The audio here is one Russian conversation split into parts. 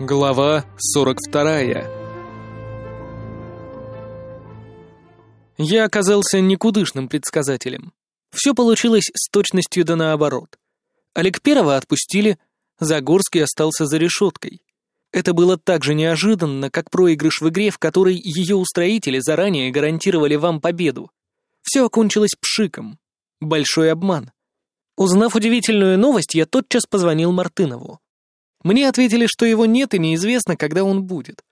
Глава 42 Я оказался никудышным предсказателем. Все получилось с точностью да наоборот. Олег Первого отпустили, Загорский остался за решеткой. Это было так же неожиданно, как проигрыш в игре, в которой ее устроители заранее гарантировали вам победу. Все окончилось пшиком. Большой обман. Узнав удивительную новость, я тотчас позвонил Мартынову. Мне ответили, что его нет и неизвестно, когда он будет.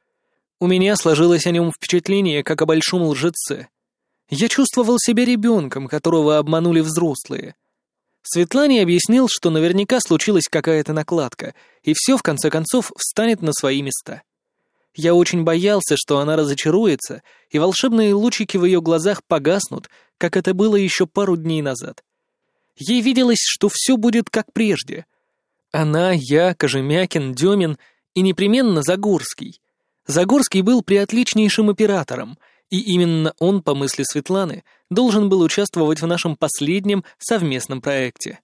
У меня сложилось о нем впечатление, как о большом лжеце. Я чувствовал себя ребенком, которого обманули взрослые. Светлане объяснил, что наверняка случилась какая-то накладка, и все, в конце концов, встанет на свои места. Я очень боялся, что она разочаруется, и волшебные лучики в ее глазах погаснут, как это было еще пару дней назад. Ей виделось, что все будет как прежде — она, я, Кожемякин, Демин и непременно Загорский. Загорский был приотличнейшим оператором, и именно он, по мысли Светланы, должен был участвовать в нашем последнем совместном проекте.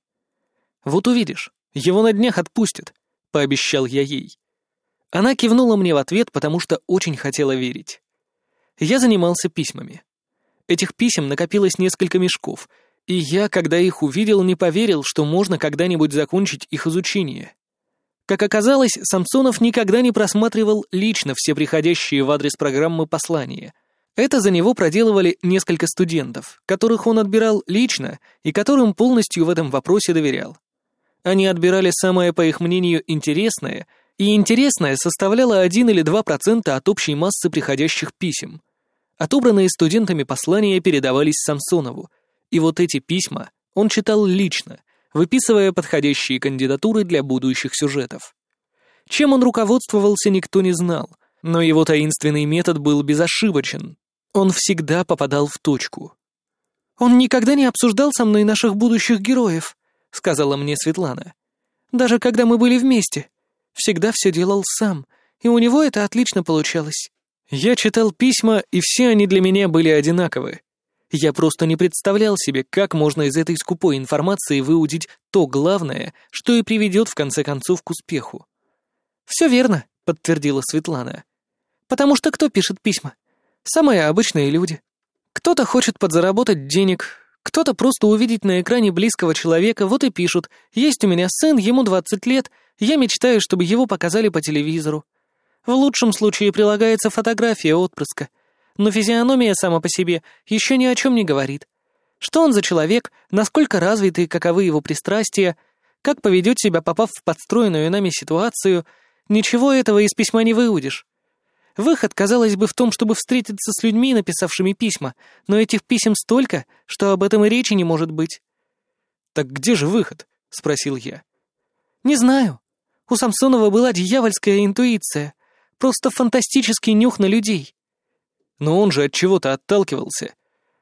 «Вот увидишь, его на днях отпустят», — пообещал я ей. Она кивнула мне в ответ, потому что очень хотела верить. Я занимался письмами. Этих писем накопилось несколько мешков — и я, когда их увидел, не поверил, что можно когда-нибудь закончить их изучение. Как оказалось, Самсонов никогда не просматривал лично все приходящие в адрес программы послания. Это за него проделывали несколько студентов, которых он отбирал лично и которым полностью в этом вопросе доверял. Они отбирали самое, по их мнению, интересное, и интересное составляло 1 или 2% от общей массы приходящих писем. Отобранные студентами послания передавались Самсонову — и вот эти письма он читал лично, выписывая подходящие кандидатуры для будущих сюжетов. Чем он руководствовался, никто не знал, но его таинственный метод был безошибочен. Он всегда попадал в точку. «Он никогда не обсуждал со мной наших будущих героев», — сказала мне Светлана. «Даже когда мы были вместе. Всегда все делал сам, и у него это отлично получалось». Я читал письма, и все они для меня были одинаковы. Я просто не представлял себе, как можно из этой скупой информации выудить то главное, что и приведет в конце концов к успеху. «Все верно», — подтвердила Светлана. «Потому что кто пишет письма? Самые обычные люди. Кто-то хочет подзаработать денег, кто-то просто увидеть на экране близкого человека, вот и пишут. Есть у меня сын, ему 20 лет, я мечтаю, чтобы его показали по телевизору. В лучшем случае прилагается фотография отпрыска — но физиономия сама по себе еще ни о чем не говорит. Что он за человек, насколько развитый, каковы его пристрастия, как поведет себя, попав в подстроенную нами ситуацию, ничего этого из письма не выудишь. Выход, казалось бы, в том, чтобы встретиться с людьми, написавшими письма, но этих писем столько, что об этом и речи не может быть. «Так где же выход?» — спросил я. «Не знаю. У Самсонова была дьявольская интуиция, просто фантастический нюх на людей. Но он же от чего-то отталкивался.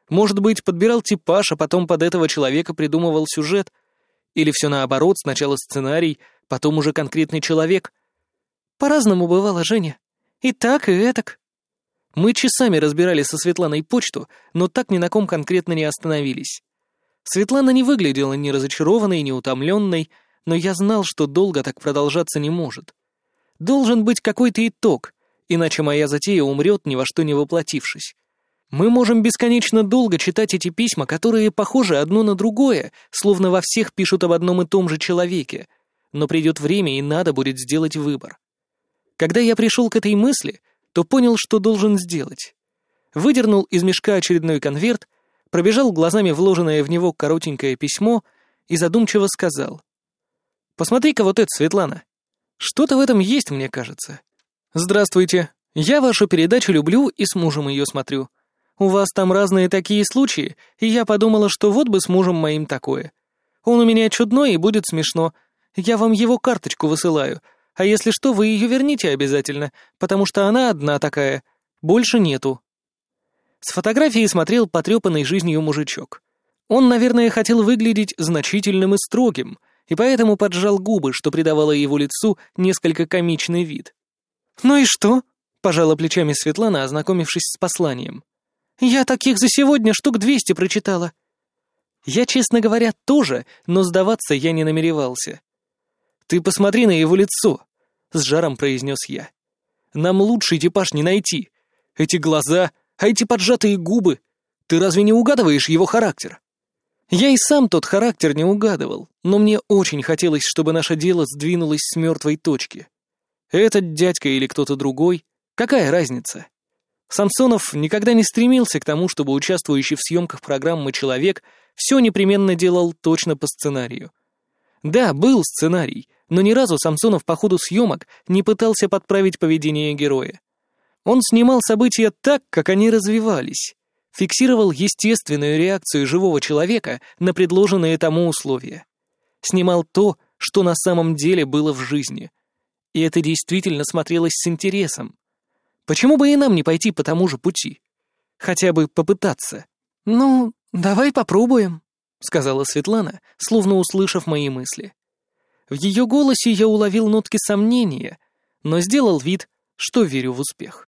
Может быть, подбирал типаж, а потом под этого человека придумывал сюжет? Или все наоборот, сначала сценарий, потом уже конкретный человек? По-разному бывало, Женя. И так, и этак. Мы часами разбирали со Светланой почту, но так ни на ком конкретно не остановились. Светлана не выглядела ни разочарованной, ни утомленной, но я знал, что долго так продолжаться не может. Должен быть какой-то итог, иначе моя затея умрет, ни во что не воплотившись. Мы можем бесконечно долго читать эти письма, которые похожи одно на другое, словно во всех пишут об одном и том же человеке, но придет время, и надо будет сделать выбор. Когда я пришел к этой мысли, то понял, что должен сделать. Выдернул из мешка очередной конверт, пробежал глазами вложенное в него коротенькое письмо и задумчиво сказал. «Посмотри-ка вот это, Светлана. Что-то в этом есть, мне кажется. «Здравствуйте. Я вашу передачу люблю и с мужем ее смотрю. У вас там разные такие случаи, и я подумала, что вот бы с мужем моим такое. Он у меня чудной и будет смешно. Я вам его карточку высылаю, а если что, вы ее верните обязательно, потому что она одна такая. Больше нету». С фотографии смотрел потрепанный жизнью мужичок. Он, наверное, хотел выглядеть значительным и строгим, и поэтому поджал губы, что придавало его лицу несколько комичный вид. «Ну и что?» — пожала плечами Светлана, ознакомившись с посланием. «Я таких за сегодня штук двести прочитала». Я, честно говоря, тоже, но сдаваться я не намеревался. «Ты посмотри на его лицо. — с жаром произнес я. «Нам лучший типаж не найти. Эти глаза, а эти поджатые губы. Ты разве не угадываешь его характер?» Я и сам тот характер не угадывал, но мне очень хотелось, чтобы наше дело сдвинулось с мертвой точки. Этот дядька или кто-то другой, какая разница? Самсонов никогда не стремился к тому, чтобы участвующий в съемках программы человек все непременно делал точно по сценарию. Да, был сценарий, но ни разу Самсонов по ходу съемок не пытался подправить поведение героя. Он снимал события так, как они развивались, фиксировал естественную реакцию живого человека на предложенные тому условия. Снимал то, что на самом деле было в жизни. И это действительно смотрелось с интересом. Почему бы и нам не пойти по тому же пути? Хотя бы попытаться. «Ну, давай попробуем», — сказала Светлана, словно услышав мои мысли. В ее голосе я уловил нотки сомнения, но сделал вид, что верю в успех.